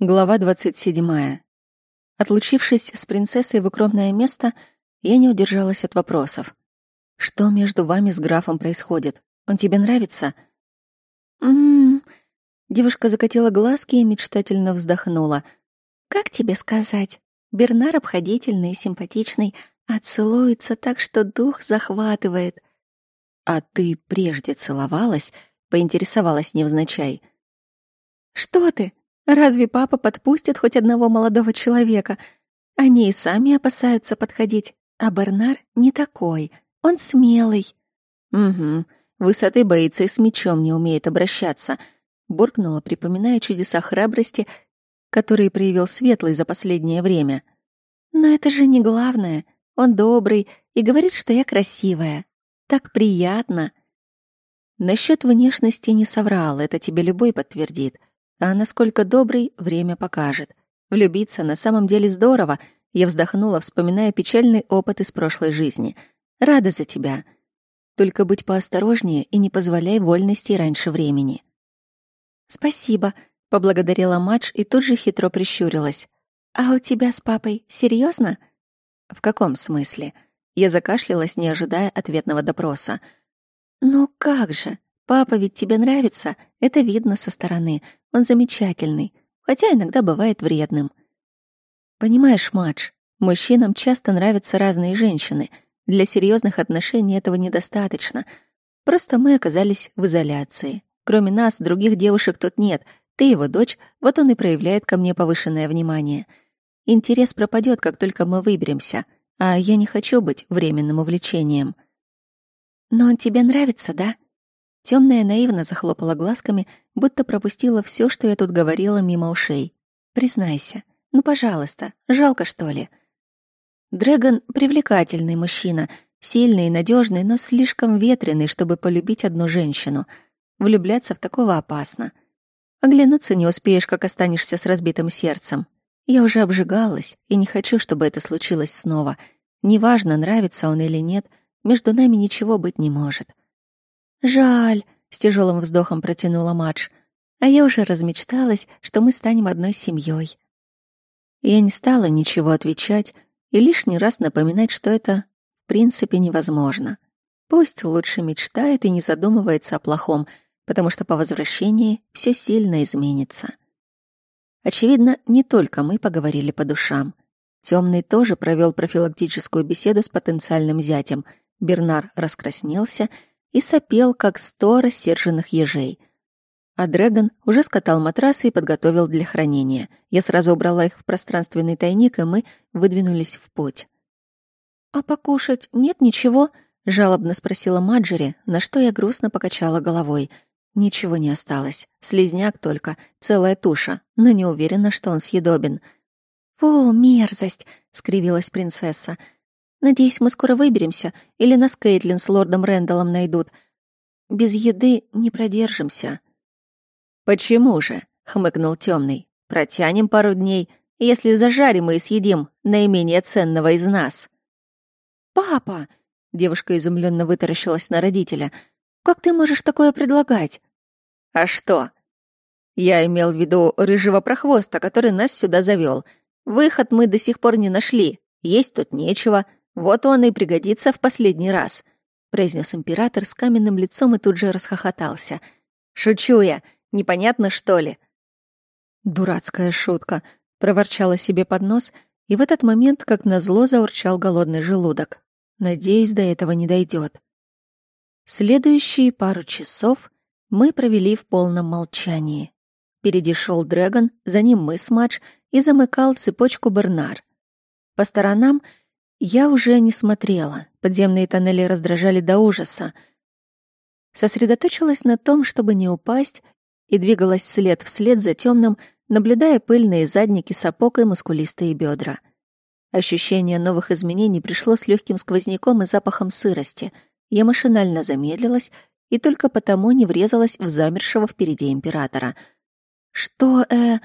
Глава 27. Отлучившись с принцессой в укромное место, я не удержалась от вопросов. «Что между вами с графом происходит? Он тебе нравится?» «М-м-м...» Девушка закатила глазки и мечтательно вздохнула. «Как тебе сказать? Бернар обходительный и симпатичный, а целуется так, что дух захватывает». «А ты прежде целовалась?» — поинтересовалась невзначай. «Что ты? Разве папа подпустит хоть одного молодого человека? Они и сами опасаются подходить. А Бернар не такой. Он смелый. Угу. Высоты боится и с мечом не умеет обращаться. Буркнула, припоминая чудеса храбрости, которые проявил Светлый за последнее время. Но это же не главное. Он добрый и говорит, что я красивая. Так приятно. Насчет внешности не соврал, это тебе любой подтвердит. А насколько добрый, время покажет. Влюбиться на самом деле здорово. Я вздохнула, вспоминая печальный опыт из прошлой жизни. Рада за тебя. Только будь поосторожнее и не позволяй вольности раньше времени. Спасибо, поблагодарила Мадж и тут же хитро прищурилась. А у тебя с папой серьезно? В каком смысле? Я закашлялась, не ожидая ответного допроса. Ну как же? Папа ведь тебе нравится, это видно со стороны. Он замечательный, хотя иногда бывает вредным. Понимаешь, Мадж, мужчинам часто нравятся разные женщины. Для серьезных отношений этого недостаточно. Просто мы оказались в изоляции. Кроме нас, других девушек тут нет. Ты его дочь, вот он и проявляет ко мне повышенное внимание. Интерес пропадет, как только мы выберемся, а я не хочу быть временным увлечением. Но он тебе нравится, да? Темная наивно захлопала глазками, будто пропустила все, что я тут говорила мимо ушей. Признайся, ну, пожалуйста, жалко, что ли? Дрэгон — привлекательный мужчина, сильный и надежный, но слишком ветреный, чтобы полюбить одну женщину. Влюбляться в такого опасно. Оглянуться не успеешь, как останешься с разбитым сердцем. Я уже обжигалась и не хочу, чтобы это случилось снова. Неважно, нравится он или нет, между нами ничего быть не может. «Жаль», — с тяжелым вздохом протянула Мадж. «А я уже размечталась, что мы станем одной семьей. Я не стала ничего отвечать и лишний раз напоминать, что это в принципе невозможно. Пусть лучше мечтает и не задумывается о плохом, потому что по возвращении все сильно изменится. Очевидно, не только мы поговорили по душам. Темный тоже провел профилактическую беседу с потенциальным зятем. Бернар раскраснелся и сопел, как сто рассерженных ежей. А Дрэгон уже скатал матрасы и подготовил для хранения. Я сразу убрала их в пространственный тайник, и мы выдвинулись в путь. «А покушать нет ничего?» — жалобно спросила Маджери, на что я грустно покачала головой. Ничего не осталось. Слизняк только, целая туша, но не уверена, что он съедобен. «Фу, мерзость!» — скривилась принцесса. Надеюсь, мы скоро выберемся, или нас Кейтлин с лордом Рэндаллом найдут. Без еды не продержимся». «Почему же?» — хмыкнул темный. «Протянем пару дней, если зажарим и съедим наименее ценного из нас». «Папа!» — девушка изумленно вытаращилась на родителя. «Как ты можешь такое предлагать?» «А что?» «Я имел в виду рыжего прохвоста, который нас сюда завел. Выход мы до сих пор не нашли. Есть тут нечего. Вот он и пригодится в последний раз», — произнес император с каменным лицом и тут же расхохотался. «Шучу я. Непонятно, что ли?» «Дурацкая шутка», — проворчала себе под нос, и в этот момент, как назло, заурчал голодный желудок. Надеюсь, до этого не дойдет. Следующие пару часов мы провели в полном молчании. Впереди шел Дрэгон, за ним мы с Мадж и замыкал цепочку Бернар. По сторонам — я уже не смотрела. Подземные тоннели раздражали до ужаса. Сосредоточилась на том, чтобы не упасть, и двигалась след вслед за темным, наблюдая пыльные задники сапог и мускулистые бедра. Ощущение новых изменений пришло с легким сквозняком и запахом сырости. Я машинально замедлилась и только потому не врезалась в замершего впереди императора. «Что, э...»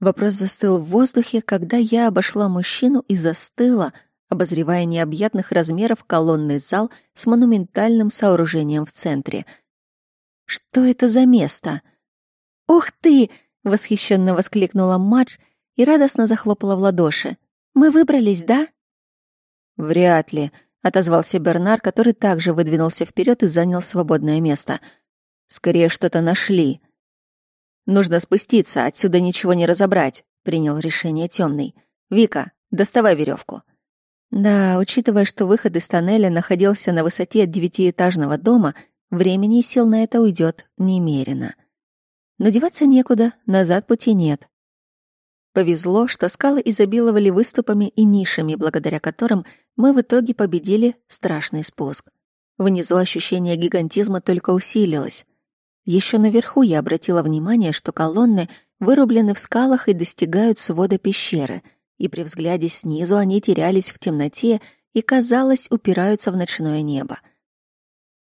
Вопрос застыл в воздухе, когда я обошла мужчину и застыла, обозревая необъятных размеров колонный зал с монументальным сооружением в центре. Что это за место? «Ух ты!» — восхищенно воскликнула Мадж и радостно захлопала в ладоши. Мы выбрались, да? Вряд ли, отозвался Бернар, который также выдвинулся вперед и занял свободное место. Скорее что-то нашли. Нужно спуститься, отсюда ничего не разобрать, принял решение темный. Вика, доставай веревку. Да, учитывая, что выход из тоннеля находился на высоте девятиэтажного дома, времени и сил на это уйдет немерено. Но деваться некуда, назад пути нет. Повезло, что скалы изобиловали выступами и нишами, благодаря которым мы в итоге победили страшный спуск. Внизу ощущение гигантизма только усилилось. Еще наверху я обратила внимание, что колонны вырублены в скалах и достигают свода пещеры, и при взгляде снизу они терялись в темноте и, казалось, упираются в ночное небо.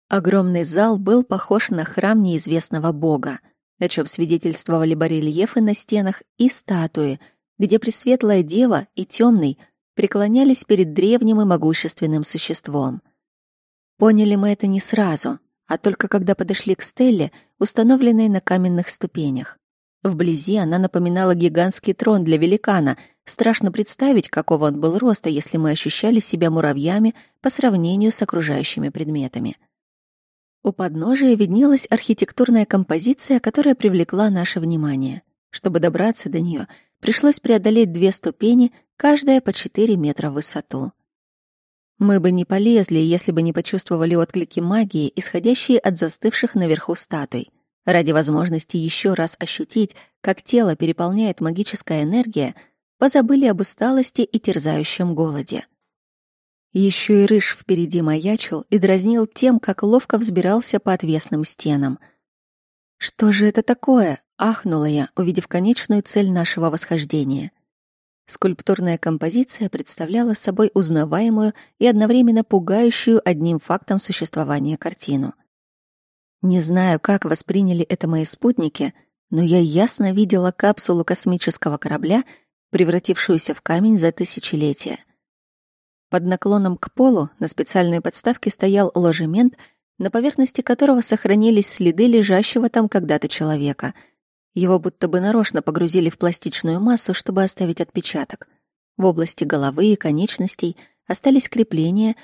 Огромный зал был похож на храм неизвестного бога — о чем свидетельствовали барельефы на стенах и статуи, где Пресветлая Дева и Темный преклонялись перед древним и могущественным существом. Поняли мы это не сразу, а только когда подошли к стелле, установленной на каменных ступенях. Вблизи она напоминала гигантский трон для великана. Страшно представить, какого он был роста, если мы ощущали себя муравьями по сравнению с окружающими предметами. У подножия виднелась архитектурная композиция, которая привлекла наше внимание. Чтобы добраться до нее, пришлось преодолеть две ступени, каждая по 4 метра в высоту. Мы бы не полезли, если бы не почувствовали отклики магии, исходящие от застывших наверху статуй. Ради возможности еще раз ощутить, как тело переполняет магическая энергия, позабыли об усталости и терзающем голоде. Еще и рыж впереди маячил и дразнил тем, как ловко взбирался по отвесным стенам. «Что же это такое?» — ахнула я, увидев конечную цель нашего восхождения. Скульптурная композиция представляла собой узнаваемую и одновременно пугающую одним фактом существования картину. Не знаю, как восприняли это мои спутники, но я ясно видела капсулу космического корабля, превратившуюся в камень за тысячелетия. Под наклоном к полу на специальной подставке стоял ложемент, на поверхности которого сохранились следы лежащего там когда-то человека. Его будто бы нарочно погрузили в пластичную массу, чтобы оставить отпечаток. В области головы и конечностей остались крепления,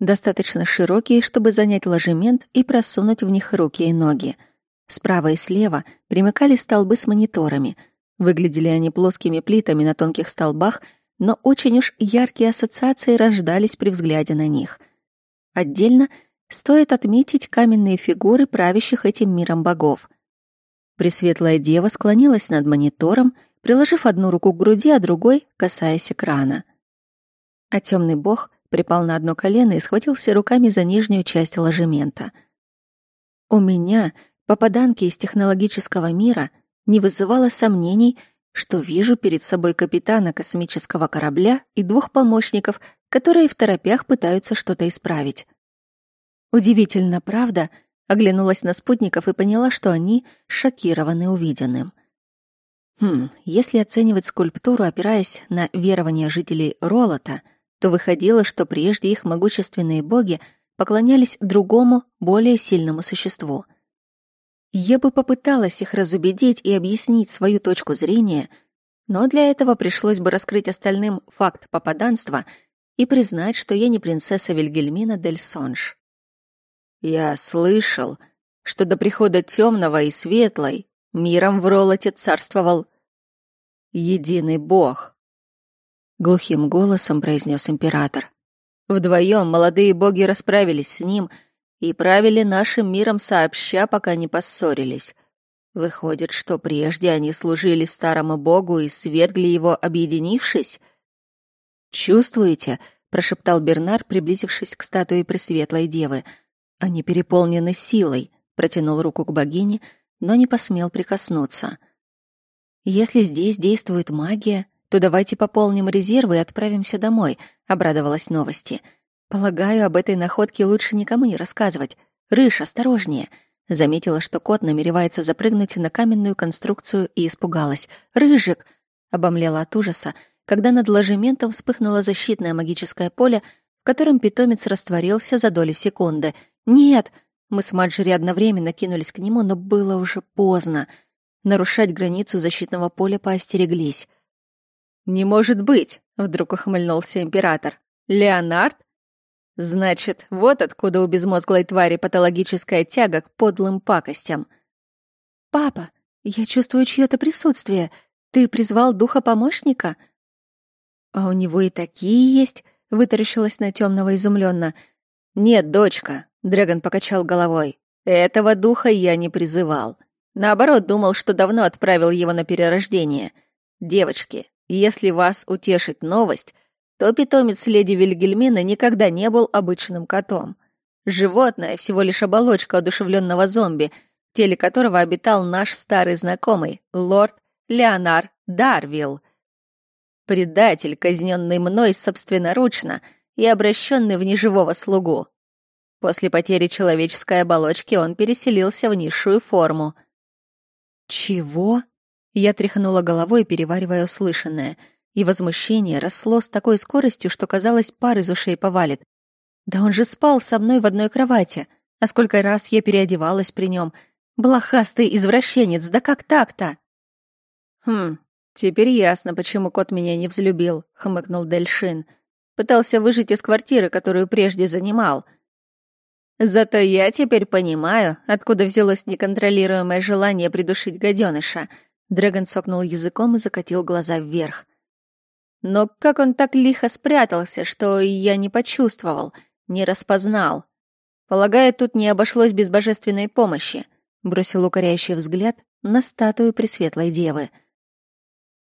достаточно широкие, чтобы занять ложемент и просунуть в них руки и ноги. Справа и слева примыкали столбы с мониторами. Выглядели они плоскими плитами на тонких столбах — но очень уж яркие ассоциации рождались при взгляде на них. Отдельно стоит отметить каменные фигуры правящих этим миром богов. Пресветлая дева склонилась над монитором, приложив одну руку к груди, а другой касаясь экрана. А темный бог припал на одно колено и схватился руками за нижнюю часть ложемента. У меня, попаданки из технологического мира, не вызывало сомнений, что вижу перед собой капитана космического корабля и двух помощников, которые в торопях пытаются что-то исправить. Удивительно, правда? Оглянулась на спутников и поняла, что они шокированы увиденным. Хм, если оценивать скульптуру, опираясь на верования жителей Ролота, то выходило, что прежде их могущественные боги поклонялись другому, более сильному существу — я бы попыталась их разубедить и объяснить свою точку зрения, но для этого пришлось бы раскрыть остальным факт попаданства и признать, что я не принцесса Вильгельмина дель Сонж. Я слышал, что до прихода темного и светлой миром в Ролоте царствовал единый бог. Глухим голосом произнес император. Вдвоем молодые боги расправились с ним — и правили нашим миром сообща, пока не поссорились. Выходит, что прежде они служили старому богу и свергли его, объединившись? «Чувствуете?» — прошептал Бернар, приблизившись к статуе Пресветлой Девы. «Они переполнены силой», — протянул руку к богине, но не посмел прикоснуться. «Если здесь действует магия, то давайте пополним резервы и отправимся домой», — обрадовалась новости. — Полагаю, об этой находке лучше никому не рассказывать. Рыж, осторожнее. Заметила, что кот намеревается запрыгнуть на каменную конструкцию и испугалась. «Рыжик!» — обомлела от ужаса, когда над ложементом вспыхнуло защитное магическое поле, в котором питомец растворился за доли секунды. «Нет!» Мы с Маджери одновременно кинулись к нему, но было уже поздно. нарушать границу защитного поля поостереглись. «Не может быть!» — вдруг ухмыльнулся император. «Леонард? Значит, вот откуда у безмозглой твари патологическая тяга к подлым пакостям». «Папа, я чувствую чье-то присутствие. Ты призвал духа помощника?» «А у него и такие есть?» — вытаращилась на темного изумленно. «Нет, дочка», — Дрэгон покачал головой. «Этого духа я не призывал. Наоборот, думал, что давно отправил его на перерождение. Девочки, если вас утешит новость, то питомец леди Вильгельмина никогда не был обычным котом. Животное — всего лишь оболочка одушевленного зомби, в теле которого обитал наш старый знакомый, лорд Леонар Дарвилл. Предатель, казненный мной собственноручно и обращенный в неживого слугу. После потери человеческой оболочки он переселился в низшую форму. «Чего?» Я тряхнула головой, переваривая услышанное, и возмущение росло с такой скоростью, что, казалось, пар из ушей повалит. «Да он же спал со мной в одной кровати, а сколько раз я переодевалась при нем. Блохастый извращенец, да как так-то?» «Хм, теперь ясно, почему кот меня не взлюбил», — хмыкнул Дельшин. «Пытался выжить из квартиры, которую прежде занимал». Зато я теперь понимаю, откуда взялось неконтролируемое желание придушить гаденыша. Дрэгон сокнул языком и закатил глаза вверх. Но как он так лихо спрятался, что я не почувствовал, не распознал. Полагаю, тут не обошлось без божественной помощи. Бросил укоряющий взгляд на статую Пресветлой Девы.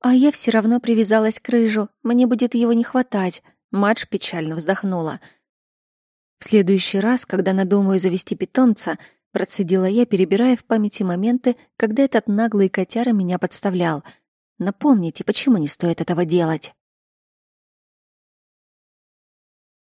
А я все равно привязалась к рыжу, мне будет его не хватать. Мадж печально вздохнула. В следующий раз, когда надумаю завести питомца, процедила я, перебирая в памяти моменты, когда этот наглый котяра меня подставлял. Напомните, почему не стоит этого делать?